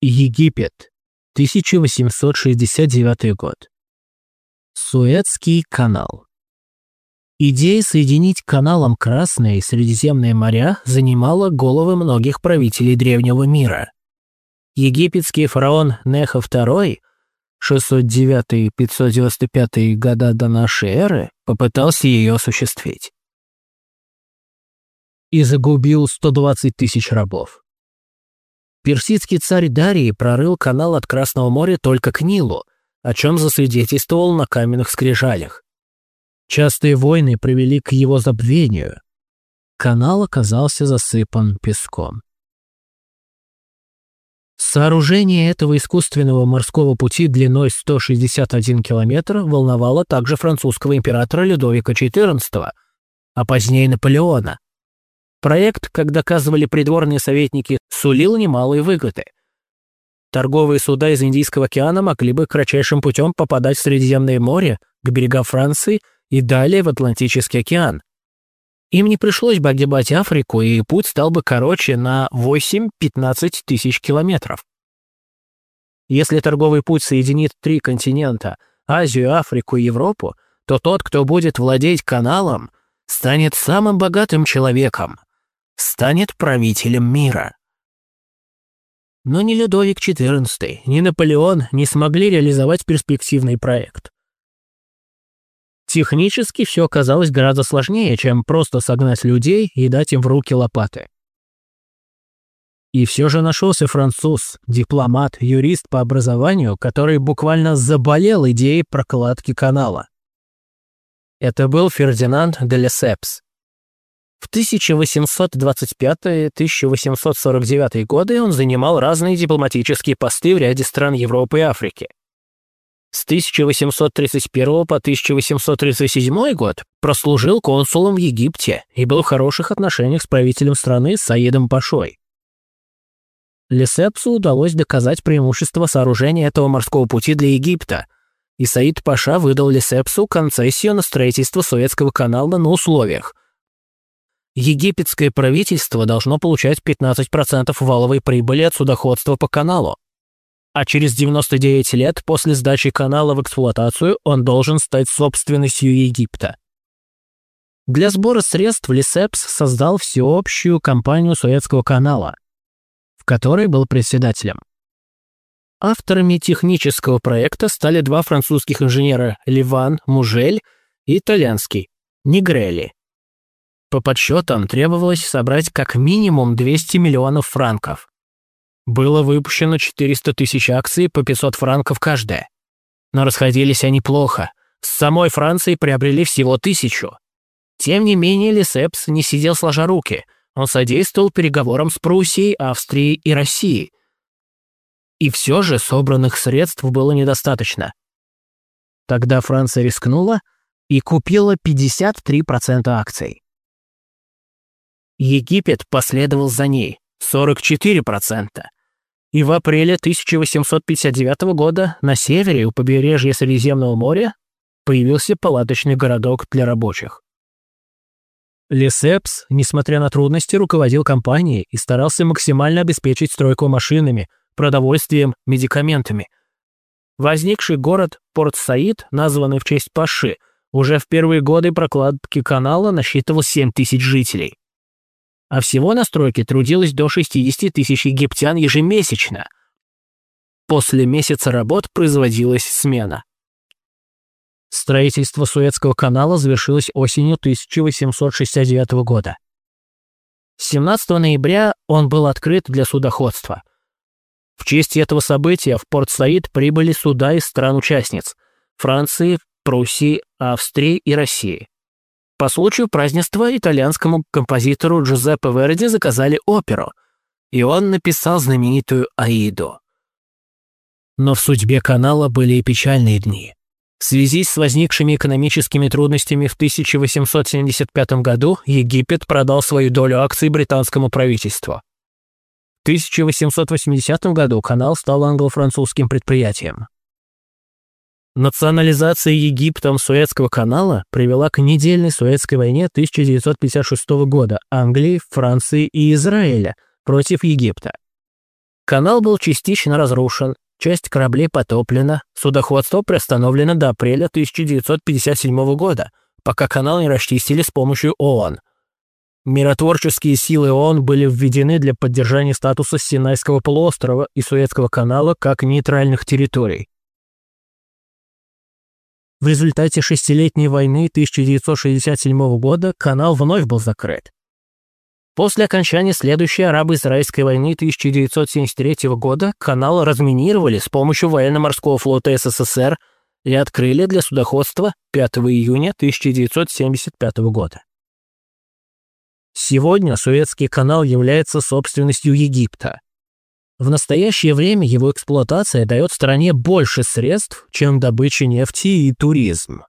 Египет, 1869 год. Суэцкий канал. Идея соединить каналом Красное и Средиземное моря занимала головы многих правителей древнего мира. Египетский фараон Нехо II 609-595 года до нашей эры попытался ее осуществить. И загубил 120 тысяч рабов. Персидский царь Дарий прорыл канал от Красного моря только к Нилу, о чем засвидетельствовал на каменных скрижалях. Частые войны привели к его забвению. Канал оказался засыпан песком. Сооружение этого искусственного морского пути длиной 161 километр волновало также французского императора Людовика XIV, а позднее Наполеона. Проект, как доказывали придворные советники, сулил немалые выгоды. Торговые суда из Индийского океана могли бы кратчайшим путем попадать в Средиземное море, к берегам Франции и далее в Атлантический океан. Им не пришлось бы огибать Африку, и путь стал бы короче на 8-15 тысяч километров. Если торговый путь соединит три континента – Азию, Африку и Европу, то тот, кто будет владеть каналом, станет самым богатым человеком, станет правителем мира. Но ни Людовик XIV, ни Наполеон не смогли реализовать перспективный проект. Технически все оказалось гораздо сложнее, чем просто согнать людей и дать им в руки лопаты. И все же нашелся француз, дипломат, юрист по образованию, который буквально заболел идеей прокладки канала. Это был Фердинанд де Лесепс. В 1825-1849 годы он занимал разные дипломатические посты в ряде стран Европы и Африки. С 1831 по 1837 год прослужил консулом в Египте и был в хороших отношениях с правителем страны Саидом Пашой. Лесепсу удалось доказать преимущество сооружения этого морского пути для Египта, и Саид Паша выдал Лесепсу концессию на строительство Суэцкого канала на условиях. Египетское правительство должно получать 15% валовой прибыли от судоходства по каналу, а через 99 лет после сдачи канала в эксплуатацию он должен стать собственностью Египта. Для сбора средств Лисепс создал всеобщую компанию Суэцкого канала, в которой был председателем. Авторами технического проекта стали два французских инженера Ливан Мужель и итальянский Нигрелли. По подсчетам требовалось собрать как минимум 200 миллионов франков. Было выпущено 400 тысяч акций по 500 франков каждая. Но расходились они плохо. С самой Францией приобрели всего тысячу. Тем не менее, Лисепс не сидел сложа руки. Он содействовал переговорам с Пруссией, Австрией и Россией. И все же собранных средств было недостаточно. Тогда Франция рискнула и купила 53% акций. Египет последовал за ней, 44% и в апреле 1859 года на севере у побережья Средиземного моря появился палаточный городок для рабочих. Лесепс, несмотря на трудности, руководил компанией и старался максимально обеспечить стройку машинами, продовольствием, медикаментами. Возникший город Порт-Саид, названный в честь Паши, уже в первые годы прокладки канала насчитывал 7 тысяч жителей а всего на стройке трудилось до 60 тысяч египтян ежемесячно. После месяца работ производилась смена. Строительство Суэцкого канала завершилось осенью 1869 года. 17 ноября он был открыт для судоходства. В честь этого события в Порт-Саид прибыли суда из стран-участниц – Франции, Пруссии, Австрии и России. По случаю празднества итальянскому композитору Джузеппе Верди заказали оперу, и он написал знаменитую «Аиду». Но в судьбе канала были и печальные дни. В связи с возникшими экономическими трудностями в 1875 году Египет продал свою долю акций британскому правительству. В 1880 году канал стал англо-французским предприятием. Национализация Египтом Суэцкого канала привела к недельной Суэцкой войне 1956 года Англии, Франции и Израиля против Египта. Канал был частично разрушен, часть кораблей потоплена, судоходство приостановлено до апреля 1957 года, пока канал не расчистили с помощью ООН. Миротворческие силы ООН были введены для поддержания статуса Синайского полуострова и Суэцкого канала как нейтральных территорий. В результате шестилетней войны 1967 года канал вновь был закрыт. После окончания следующей арабо-израильской войны 1973 года канал разминировали с помощью военно-морского флота СССР и открыли для судоходства 5 июня 1975 года. Сегодня Суэцкий канал является собственностью Египта. В настоящее время его эксплуатация дает стране больше средств, чем добыча нефти и туризм.